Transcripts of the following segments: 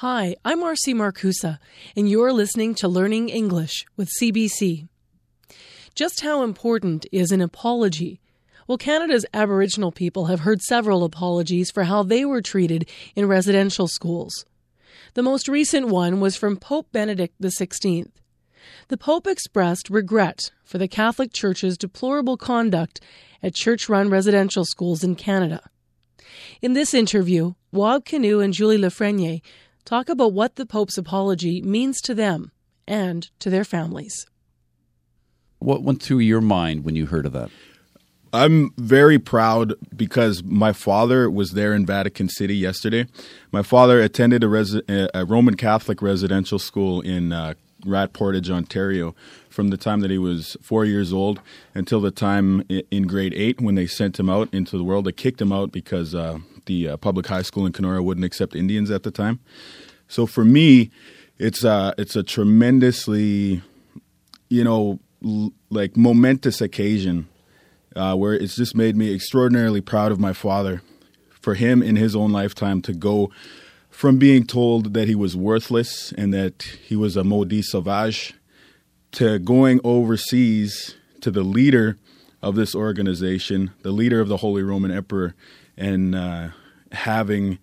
Hi, I'm Marcy Markusa, and you're listening to Learning English with CBC. Just how important is an apology? Well, Canada's Aboriginal people have heard several apologies for how they were treated in residential schools. The most recent one was from Pope Benedict XVI. The Pope expressed regret for the Catholic Church's deplorable conduct at church run residential schools in Canada. In this interview, Wab Kinew and Julie Lafreniere talk about what the Pope's apology means to them and to their families. What went through your mind when you heard of that? I'm very proud because my father was there in Vatican City yesterday. My father attended a, resi- a Roman Catholic residential school in uh, Rat Portage, Ontario, from the time that he was four years old until the time in grade eight when they sent him out into the world. They kicked him out because uh, the uh, public high school in Kenora wouldn't accept Indians at the time. So for me, it's uh, it's a tremendously, you know, l- like momentous occasion uh, where it's just made me extraordinarily proud of my father for him in his own lifetime to go from being told that he was worthless and that he was a maudit sauvage to going overseas to the leader of this organization, the leader of the Holy Roman Emperor, and uh, having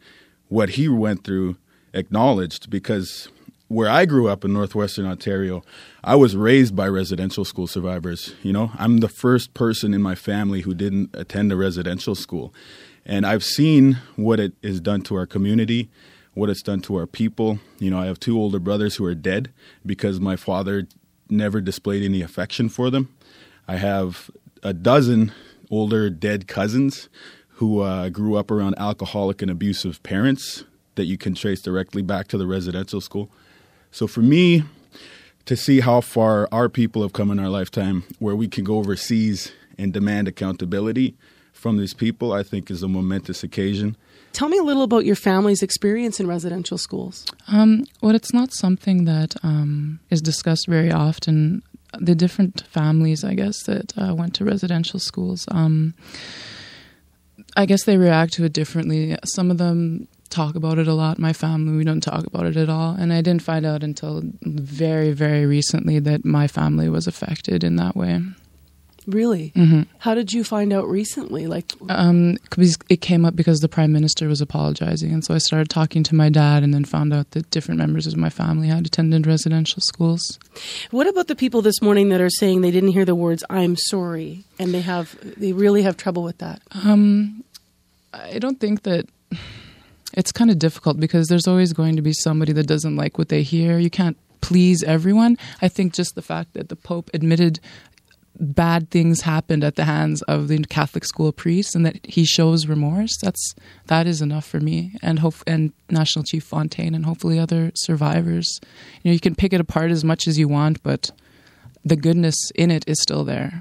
what he went through acknowledged because where I grew up in northwestern Ontario, I was raised by residential school survivors. You know, I'm the first person in my family who didn't attend a residential school. And I've seen what it has done to our community, what it's done to our people. You know, I have two older brothers who are dead because my father never displayed any affection for them. I have a dozen older dead cousins who uh, grew up around alcoholic and abusive parents that you can trace directly back to the residential school. So for me, to see how far our people have come in our lifetime, where we can go overseas and demand accountability from these people, I think is a momentous occasion. Tell me a little about your family's experience in residential schools. Um, well, it's not something that um, is discussed very often. The different families, I guess, that uh, went to residential schools, um, I guess they react to it differently. Some of them talk about it a lot. My family, we don't talk about it at all. And I didn't find out until very, very recently that my family was affected in that way. Really? Mm-hmm. How did you find out recently? Like, um, it came up because the prime minister was apologizing, and so I started talking to my dad, and then found out that different members of my family had attended residential schools. What about the people this morning that are saying they didn't hear the words "I'm sorry" and they have they really have trouble with that? Um, I don't think that it's kind of difficult because there's always going to be somebody that doesn't like what they hear. You can't please everyone. I think just the fact that the Pope admitted bad things happened at the hands of the Catholic school priests and that he shows remorse that's that is enough for me and hope and National Chief Fontaine and hopefully other survivors. You know you can pick it apart as much as you want but the goodness in it is still there